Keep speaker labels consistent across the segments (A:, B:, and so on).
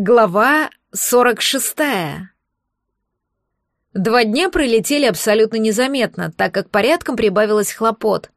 A: Глава 46. Два дня пролетели абсолютно незаметно, так как порядком прибавилось хлопот.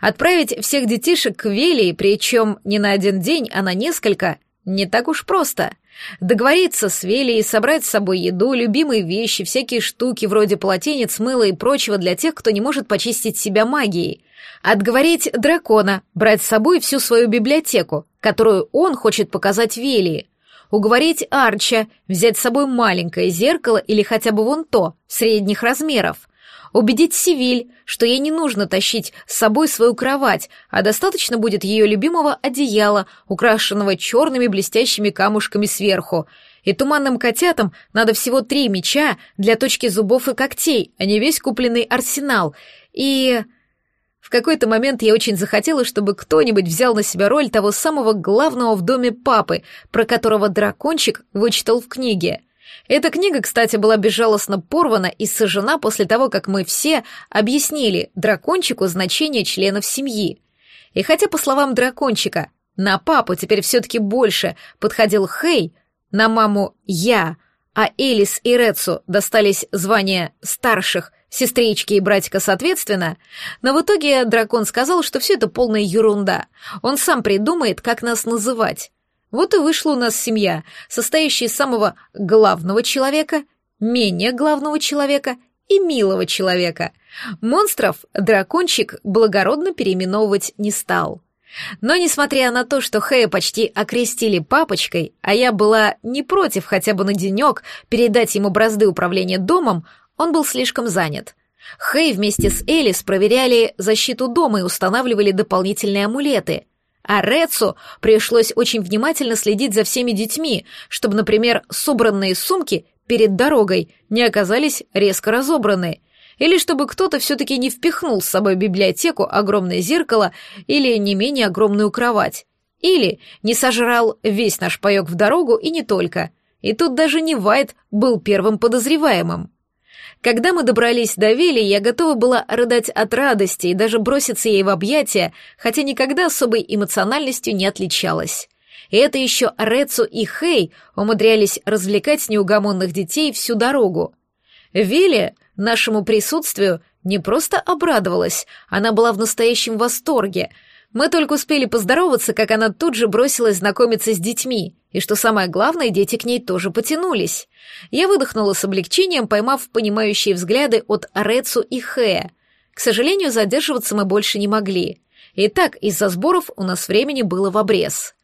A: Отправить всех детишек к Велии, причем не на один день, а на несколько, не так уж просто. Договориться с Велией, собрать с собой еду, любимые вещи, всякие штуки вроде полотенец, мыла и прочего для тех, кто не может почистить себя магией. Отговорить дракона, брать с собой всю свою библиотеку, которую он хочет показать Велии уговорить Арча взять с собой маленькое зеркало или хотя бы вон то, средних размеров. Убедить Сивиль, что ей не нужно тащить с собой свою кровать, а достаточно будет ее любимого одеяла, украшенного черными блестящими камушками сверху. И туманным котятам надо всего три меча для точки зубов и когтей, а не весь купленный арсенал. И... В какой-то момент я очень захотела, чтобы кто-нибудь взял на себя роль того самого главного в доме папы, про которого дракончик вычитал в книге. Эта книга, кстати, была безжалостно порвана и сожжена после того, как мы все объяснили дракончику значение членов семьи. И хотя, по словам дракончика, на папу теперь все-таки больше подходил Хей, на маму я — а Элис и Рецу достались звания старших, сестрички и братика соответственно, но в итоге дракон сказал, что все это полная ерунда. Он сам придумает, как нас называть. Вот и вышла у нас семья, состоящая из самого главного человека, менее главного человека и милого человека. Монстров дракончик благородно переименовывать не стал. Но, несмотря на то, что Хэя почти окрестили папочкой, а я была не против хотя бы на денек передать ему бразды управления домом, он был слишком занят. Хэй вместе с Элис проверяли защиту дома и устанавливали дополнительные амулеты. А Рецу пришлось очень внимательно следить за всеми детьми, чтобы, например, собранные сумки перед дорогой не оказались резко разобранные или чтобы кто-то все-таки не впихнул с собой в библиотеку огромное зеркало или не менее огромную кровать. Или не сожрал весь наш паек в дорогу и не только. И тут даже не Вайт был первым подозреваемым. Когда мы добрались до Вели, я готова была рыдать от радости и даже броситься ей в объятия, хотя никогда особой эмоциональностью не отличалась. И это еще Рецу и Хей умудрялись развлекать неугомонных детей всю дорогу. Вели Нашему присутствию не просто обрадовалась, она была в настоящем восторге. Мы только успели поздороваться, как она тут же бросилась знакомиться с детьми, и что самое главное, дети к ней тоже потянулись. Я выдохнула с облегчением, поймав понимающие взгляды от Арецу и Хея. К сожалению, задерживаться мы больше не могли. И так из-за сборов у нас времени было в обрез.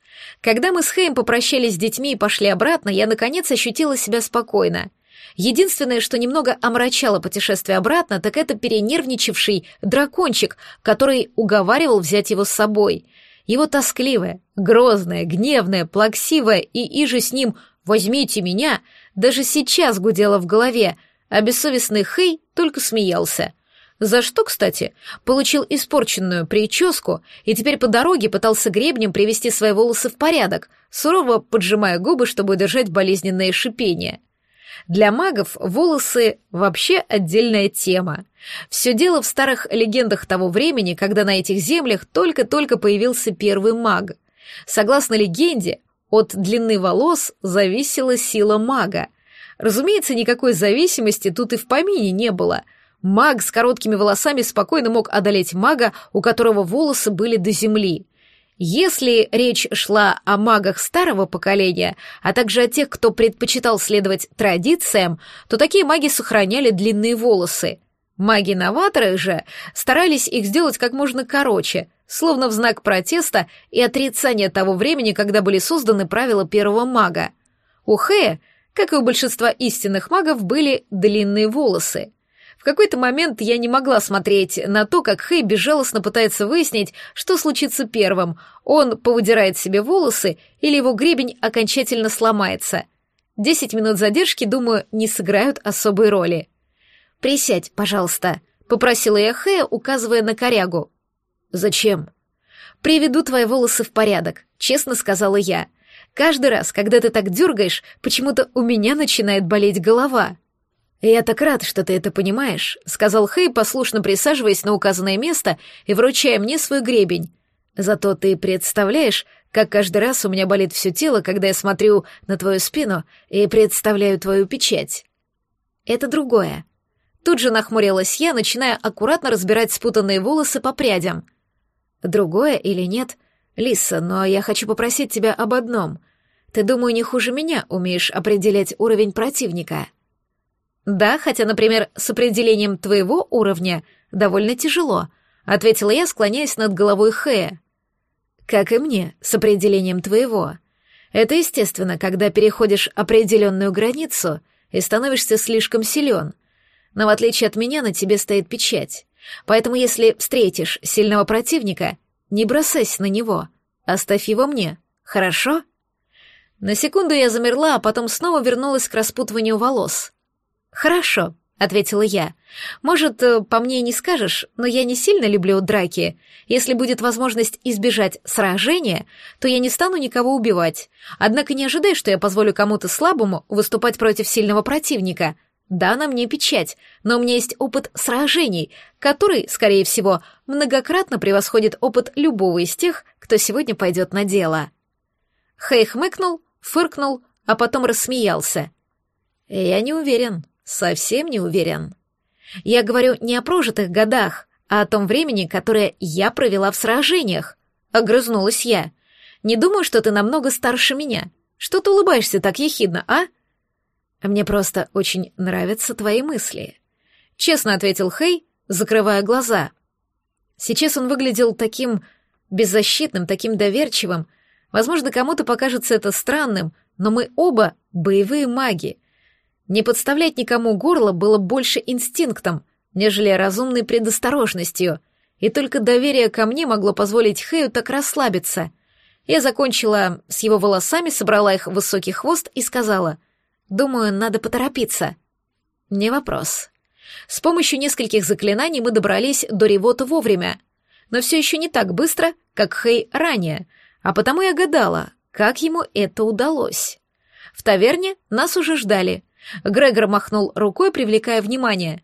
A: Когда мы с Хэем попрощались с детьми и пошли обратно, я наконец ощутила себя спокойно — Единственное, что немного омрачало путешествие обратно, так это перенервничавший дракончик, который уговаривал взять его с собой. Его тоскливое, грозное, гневное, плаксивое и иже с ним «возьмите меня» даже сейчас гудело в голове, а бессовестный Хэй только смеялся. За что, кстати, получил испорченную прическу и теперь по дороге пытался гребнем привести свои волосы в порядок, сурово поджимая губы, чтобы удержать болезненное шипение — для магов волосы вообще отдельная тема. Все дело в старых легендах того времени, когда на этих землях только-только появился первый маг. Согласно легенде, от длины волос зависела сила мага. Разумеется, никакой зависимости тут и в помине не было. Маг с короткими волосами спокойно мог одолеть мага, у которого волосы были до земли. Если речь шла о магах старого поколения, а также о тех, кто предпочитал следовать традициям, то такие маги сохраняли длинные волосы. Маги-новаторы же старались их сделать как можно короче, словно в знак протеста и отрицания того времени, когда были созданы правила первого мага. У Хэя, как и у большинства истинных магов, были длинные волосы — в какой-то момент я не могла смотреть на то, как Хэй безжалостно пытается выяснить, что случится первым. Он повыдирает себе волосы или его гребень окончательно сломается. Десять минут задержки, думаю, не сыграют особой роли. «Присядь, пожалуйста», — попросила я Хэя, указывая на корягу. «Зачем?» «Приведу твои волосы в порядок», — честно сказала я. «Каждый раз, когда ты так дергаешь, почему-то у меня начинает болеть голова». «Я так рад, что ты это понимаешь», — сказал Хэй, послушно присаживаясь на указанное место и вручая мне свой гребень. «Зато ты представляешь, как каждый раз у меня болит все тело, когда я смотрю на твою спину и представляю твою печать». «Это другое». Тут же нахмурилась я, начиная аккуратно разбирать спутанные волосы по прядям. «Другое или нет? Лиса, но я хочу попросить тебя об одном. Ты, думаю, не хуже меня умеешь определять уровень противника». «Да, хотя, например, с определением твоего уровня довольно тяжело», — ответила я, склоняясь над головой Хэя. «Как и мне, с определением твоего. Это естественно, когда переходишь определенную границу и становишься слишком силен. Но в отличие от меня на тебе стоит печать. Поэтому если встретишь сильного противника, не бросайся на него, оставь его мне, хорошо?» На секунду я замерла, а потом снова вернулась к распутыванию волос — «Хорошо», — ответила я. «Может, э, по мне не скажешь, но я не сильно люблю драки. Если будет возможность избежать сражения, то я не стану никого убивать. Однако не ожидай, что я позволю кому-то слабому выступать против сильного противника. Да, на мне печать, но у меня есть опыт сражений, который, скорее всего, многократно превосходит опыт любого из тех, кто сегодня пойдет на дело». Хэй хмыкнул, фыркнул, а потом рассмеялся. «Я не уверен», Совсем не уверен. Я говорю не о прожитых годах, а о том времени, которое я провела в сражениях. Огрызнулась я. Не думаю, что ты намного старше меня. Что ты улыбаешься так ехидно, а? Мне просто очень нравятся твои мысли. Честно ответил Хей, закрывая глаза. Сейчас он выглядел таким беззащитным, таким доверчивым. Возможно, кому-то покажется это странным, но мы оба боевые маги — не подставлять никому горло было больше инстинктом, нежели разумной предосторожностью, и только доверие ко мне могло позволить Хэю так расслабиться. Я закончила с его волосами, собрала их в высокий хвост и сказала, «Думаю, надо поторопиться». «Не вопрос». С помощью нескольких заклинаний мы добрались до ревота вовремя, но все еще не так быстро, как Хэй ранее, а потому я гадала, как ему это удалось. В таверне нас уже ждали — Грегор махнул рукой, привлекая внимание.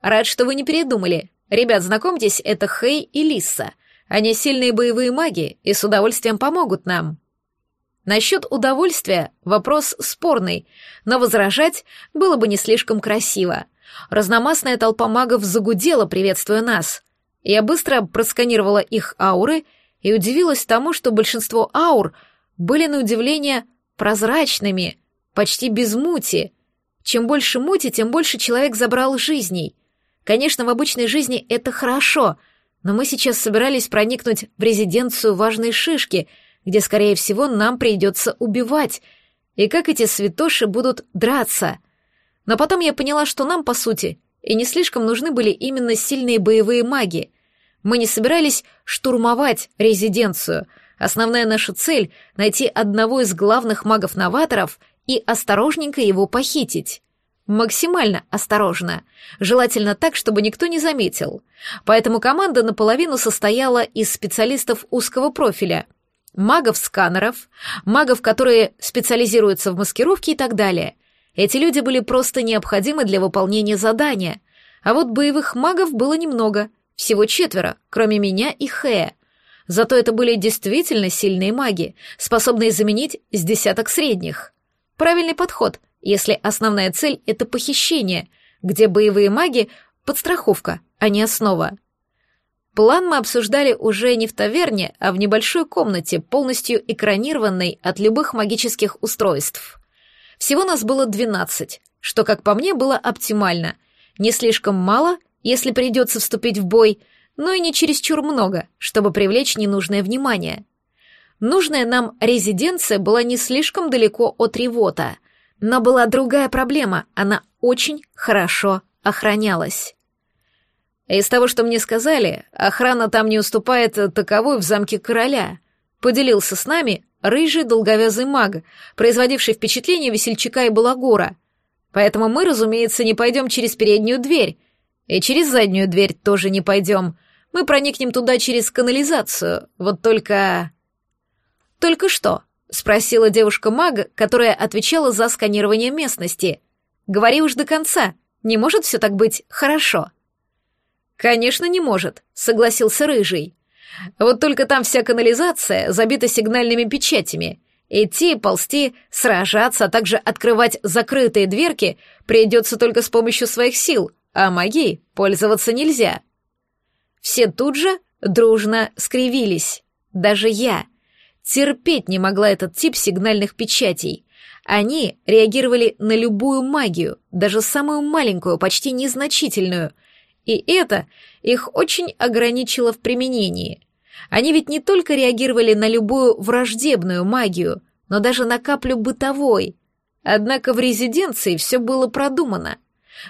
A: «Рад, что вы не передумали. Ребят, знакомьтесь, это Хей и Лиса. Они сильные боевые маги и с удовольствием помогут нам». Насчет удовольствия вопрос спорный, но возражать было бы не слишком красиво. Разномастная толпа магов загудела, приветствуя нас. Я быстро просканировала их ауры и удивилась тому, что большинство аур были на удивление прозрачными, почти без мути — чем больше мути, тем больше человек забрал жизней. Конечно, в обычной жизни это хорошо, но мы сейчас собирались проникнуть в резиденцию важной шишки, где, скорее всего, нам придется убивать. И как эти святоши будут драться? Но потом я поняла, что нам, по сути, и не слишком нужны были именно сильные боевые маги. Мы не собирались штурмовать резиденцию. Основная наша цель — найти одного из главных магов-новаторов — и осторожненько его похитить. Максимально осторожно, желательно так, чтобы никто не заметил. Поэтому команда наполовину состояла из специалистов узкого профиля, магов-сканеров, магов, которые специализируются в маскировке и так далее. Эти люди были просто необходимы для выполнения задания. А вот боевых магов было немного, всего четверо, кроме меня и Хэя. Зато это были действительно сильные маги, способные заменить с десяток средних. Правильный подход, если основная цель — это похищение, где боевые маги — подстраховка, а не основа. План мы обсуждали уже не в таверне, а в небольшой комнате, полностью экранированной от любых магических устройств. Всего нас было 12, что, как по мне, было оптимально. Не слишком мало, если придется вступить в бой, но и не чересчур много, чтобы привлечь ненужное внимание. Нужная нам резиденция была не слишком далеко от Ревота, но была другая проблема, она очень хорошо охранялась. Из того, что мне сказали, охрана там не уступает таковой в замке короля. Поделился с нами рыжий долговязый маг, производивший впечатление весельчака и балагура. Поэтому мы, разумеется, не пойдем через переднюю дверь, и через заднюю дверь тоже не пойдем. Мы проникнем туда через канализацию, вот только... «Только что?» — спросила девушка мага, которая отвечала за сканирование местности. «Говори уж до конца. Не может все так быть хорошо?» «Конечно, не может», — согласился Рыжий. «Вот только там вся канализация забита сигнальными печатями. Идти, ползти, сражаться, а также открывать закрытые дверки придется только с помощью своих сил, а магией пользоваться нельзя». Все тут же дружно скривились. Даже я терпеть не могла этот тип сигнальных печатей. Они реагировали на любую магию, даже самую маленькую, почти незначительную. И это их очень ограничило в применении. Они ведь не только реагировали на любую враждебную магию, но даже на каплю бытовой. Однако в резиденции все было продумано.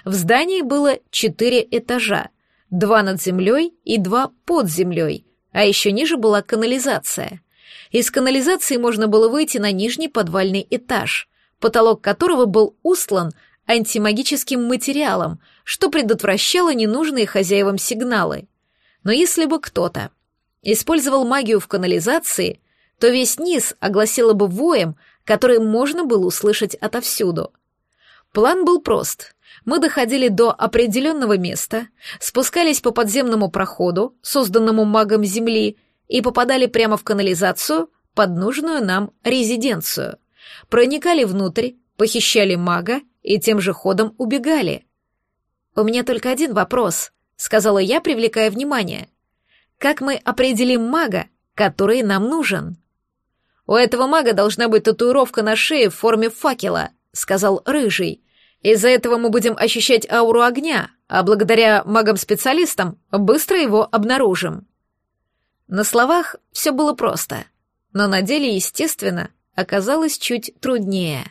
A: В здании было четыре этажа, два над землей и два под землей, а еще ниже была канализация — из канализации можно было выйти на нижний подвальный этаж, потолок которого был устлан антимагическим материалом, что предотвращало ненужные хозяевам сигналы. Но если бы кто-то использовал магию в канализации, то весь низ огласило бы воем, который можно было услышать отовсюду. План был прост. Мы доходили до определенного места, спускались по подземному проходу, созданному магом Земли, и попадали прямо в канализацию под нужную нам резиденцию. Проникали внутрь, похищали мага и тем же ходом убегали. «У меня только один вопрос», — сказала я, привлекая внимание. «Как мы определим мага, который нам нужен?» «У этого мага должна быть татуировка на шее в форме факела», — сказал Рыжий. «Из-за этого мы будем ощущать ауру огня, а благодаря магам-специалистам быстро его обнаружим». На словах все было просто, но на деле, естественно, оказалось чуть труднее.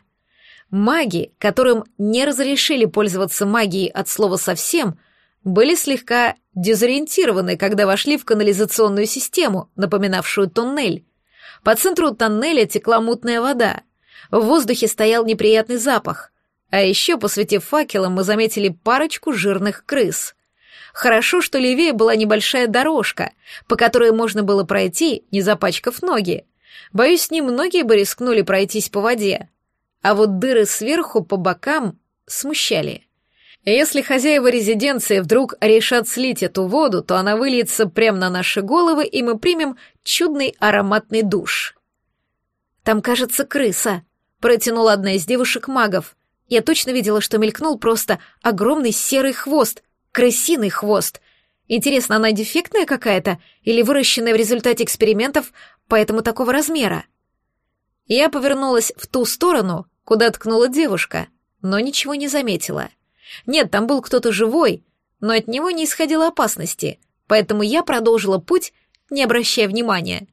A: Маги, которым не разрешили пользоваться магией от слова совсем, были слегка дезориентированы, когда вошли в канализационную систему, напоминавшую туннель. По центру тоннеля текла мутная вода. В воздухе стоял неприятный запах. А еще, посветив факелом, мы заметили парочку жирных крыс. Хорошо, что левее была небольшая дорожка, по которой можно было пройти, не запачкав ноги. Боюсь, немногие бы рискнули пройтись по воде. А вот дыры сверху по бокам смущали. Если хозяева резиденции вдруг решат слить эту воду, то она выльется прямо на наши головы, и мы примем чудный ароматный душ. «Там, кажется, крыса», — протянула одна из девушек-магов. «Я точно видела, что мелькнул просто огромный серый хвост крысиный хвост. Интересно, она дефектная какая-то или выращенная в результате экспериментов, поэтому такого размера? Я повернулась в ту сторону, куда ткнула девушка, но ничего не заметила. Нет, там был кто-то живой, но от него не исходило опасности, поэтому я продолжила путь, не обращая внимания.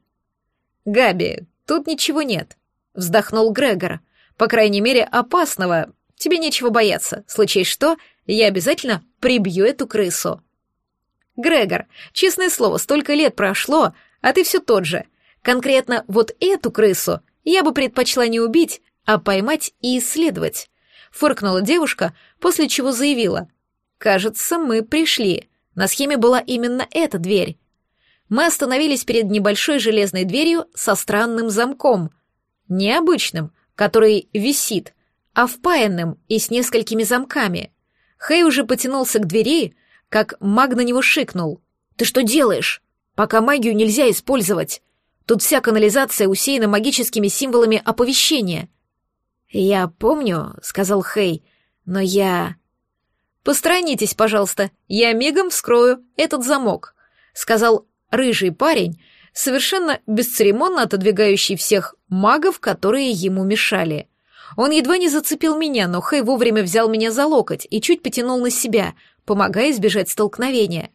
A: «Габи, тут ничего нет», — вздохнул Грегор. «По крайней мере, опасного. Тебе нечего бояться. Случай что, я обязательно прибью эту крысу. Грегор, честное слово, столько лет прошло, а ты все тот же. Конкретно вот эту крысу я бы предпочла не убить, а поймать и исследовать. Фыркнула девушка, после чего заявила. Кажется, мы пришли. На схеме была именно эта дверь. Мы остановились перед небольшой железной дверью со странным замком. Необычным, который висит, а впаянным и с несколькими замками — Хей уже потянулся к двери, как маг на него шикнул. «Ты что делаешь? Пока магию нельзя использовать. Тут вся канализация усеяна магическими символами оповещения». «Я помню», — сказал Хей, — «но я...» «Постранитесь, пожалуйста, я мигом вскрою этот замок», — сказал рыжий парень, совершенно бесцеремонно отодвигающий всех магов, которые ему мешали. Он едва не зацепил меня, но Хэй вовремя взял меня за локоть и чуть потянул на себя, помогая избежать столкновения.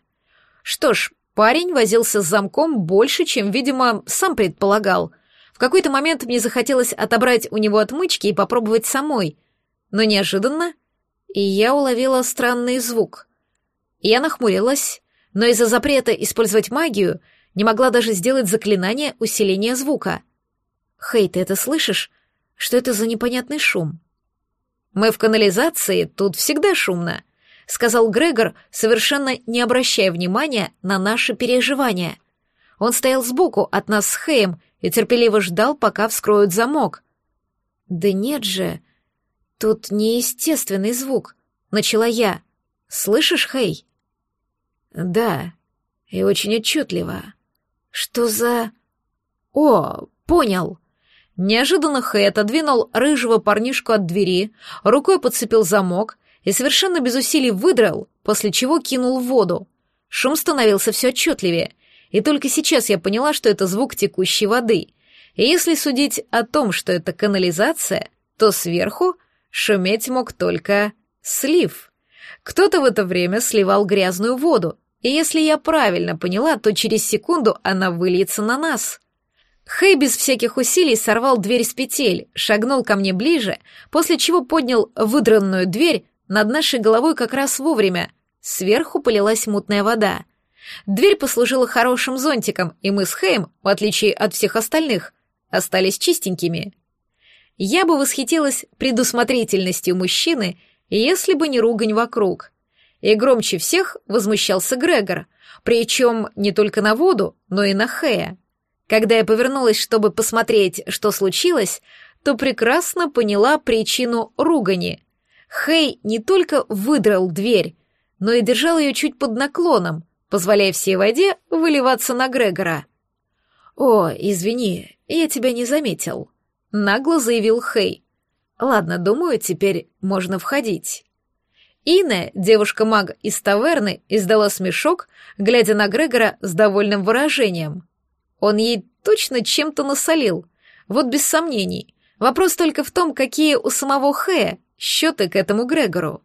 A: Что ж, парень возился с замком больше, чем, видимо, сам предполагал. В какой-то момент мне захотелось отобрать у него отмычки и попробовать самой. Но неожиданно... И я уловила странный звук. Я нахмурилась, но из-за запрета использовать магию не могла даже сделать заклинание усиления звука. «Хей, ты это слышишь?» Что это за непонятный шум? «Мы в канализации, тут всегда шумно», — сказал Грегор, совершенно не обращая внимания на наши переживания. Он стоял сбоку от нас с Хэем и терпеливо ждал, пока вскроют замок. «Да нет же, тут неестественный звук», — начала я. «Слышишь, Хэй?» «Да, и очень отчетливо». «Что за...» «О, понял!» Неожиданно Хэй отодвинул рыжего парнишку от двери, рукой подцепил замок и совершенно без усилий выдрал, после чего кинул в воду. Шум становился все отчетливее, и только сейчас я поняла, что это звук текущей воды. И если судить о том, что это канализация, то сверху шуметь мог только слив. Кто-то в это время сливал грязную воду, и если я правильно поняла, то через секунду она выльется на нас. Хейбис всяких усилий сорвал дверь с петель, шагнул ко мне ближе, после чего поднял выдранную дверь над нашей головой как раз вовремя. Сверху полилась мутная вода. Дверь послужила хорошим зонтиком, и мы с Хейм, в отличие от всех остальных, остались чистенькими. Я бы восхитилась предусмотрительностью мужчины, если бы не ругань вокруг. И громче всех возмущался Грегор, причем не только на воду, но и на Хея. Когда я повернулась, чтобы посмотреть, что случилось, то прекрасно поняла причину ругани. Хей не только выдрал дверь, но и держал ее чуть под наклоном, позволяя всей воде выливаться на Грегора. «О, извини, я тебя не заметил», — нагло заявил Хей. «Ладно, думаю, теперь можно входить». Ина, девушка-маг из таверны, издала смешок, глядя на Грегора с довольным выражением. Он ей точно чем-то насолил. Вот без сомнений. Вопрос только в том, какие у самого Хэ счеты к этому Грегору.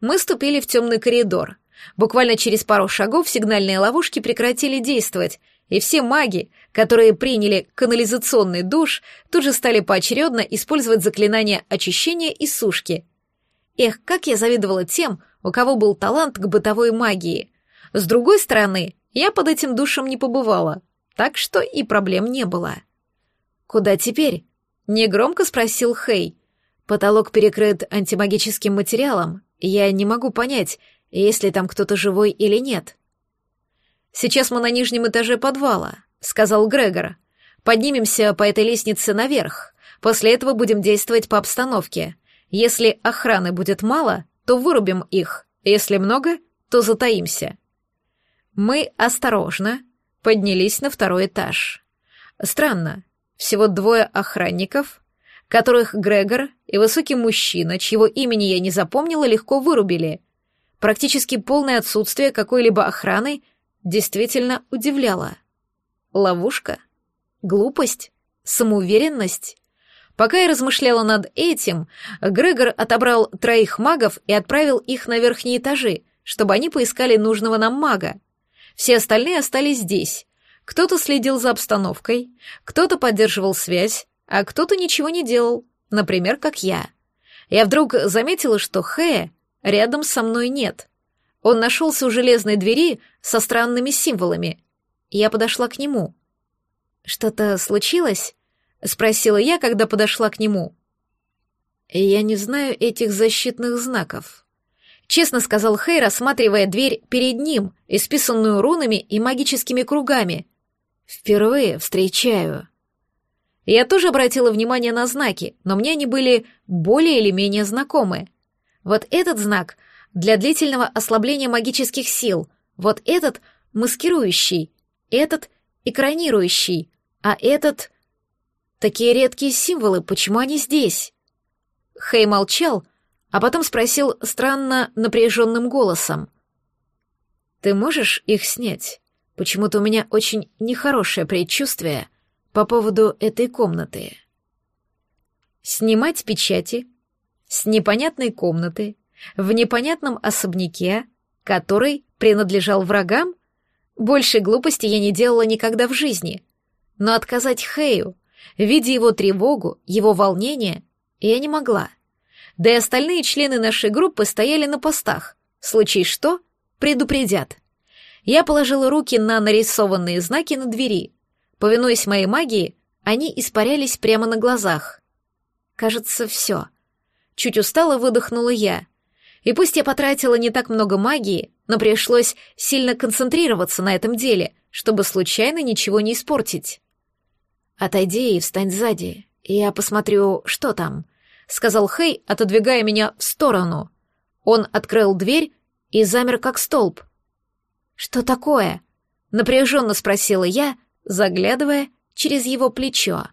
A: Мы ступили в темный коридор. Буквально через пару шагов сигнальные ловушки прекратили действовать, и все маги, которые приняли канализационный душ, тут же стали поочередно использовать заклинания очищения и сушки. Эх, как я завидовала тем, у кого был талант к бытовой магии. С другой стороны, я под этим душем не побывала — так что и проблем не было. «Куда теперь?» — негромко спросил Хей. «Потолок перекрыт антимагическим материалом. Я не могу понять, есть ли там кто-то живой или нет». «Сейчас мы на нижнем этаже подвала», — сказал Грегор. «Поднимемся по этой лестнице наверх. После этого будем действовать по обстановке. Если охраны будет мало, то вырубим их. Если много, то затаимся». Мы осторожно, поднялись на второй этаж. Странно, всего двое охранников, которых Грегор и высокий мужчина, чьего имени я не запомнила, легко вырубили. Практически полное отсутствие какой-либо охраны действительно удивляло. Ловушка? Глупость? Самоуверенность? Пока я размышляла над этим, Грегор отобрал троих магов и отправил их на верхние этажи, чтобы они поискали нужного нам мага. Все остальные остались здесь. Кто-то следил за обстановкой, кто-то поддерживал связь, а кто-то ничего не делал, например, как я. Я вдруг заметила, что Хэя рядом со мной нет. Он нашелся у железной двери со странными символами. Я подошла к нему. «Что-то случилось?» — спросила я, когда подошла к нему. «Я не знаю этих защитных знаков», Честно сказал Хейр, осматривая дверь перед ним, исписанную рунами и магическими кругами. «Впервые встречаю». Я тоже обратила внимание на знаки, но мне они были более или менее знакомы. Вот этот знак для длительного ослабления магических сил, вот этот — маскирующий, этот — экранирующий, а этот... Такие редкие символы, почему они здесь? Хей молчал, — а потом спросил странно напряженным голосом. «Ты можешь их снять? Почему-то у меня очень нехорошее предчувствие по поводу этой комнаты». «Снимать печати с непонятной комнаты в непонятном особняке, который принадлежал врагам? Больше глупости я не делала никогда в жизни. Но отказать Хэю, видя его тревогу, его волнение, я не могла» да и остальные члены нашей группы стояли на постах. Случай что? Предупредят. Я положила руки на нарисованные знаки на двери. Повинуясь моей магии, они испарялись прямо на глазах. Кажется, все. Чуть устало выдохнула я. И пусть я потратила не так много магии, но пришлось сильно концентрироваться на этом деле, чтобы случайно ничего не испортить. «Отойди и встань сзади. Я посмотрю, что там», сказал Хей, отодвигая меня в сторону. Он открыл дверь и замер как столб. «Что такое?» — напряженно спросила я, заглядывая через его плечо.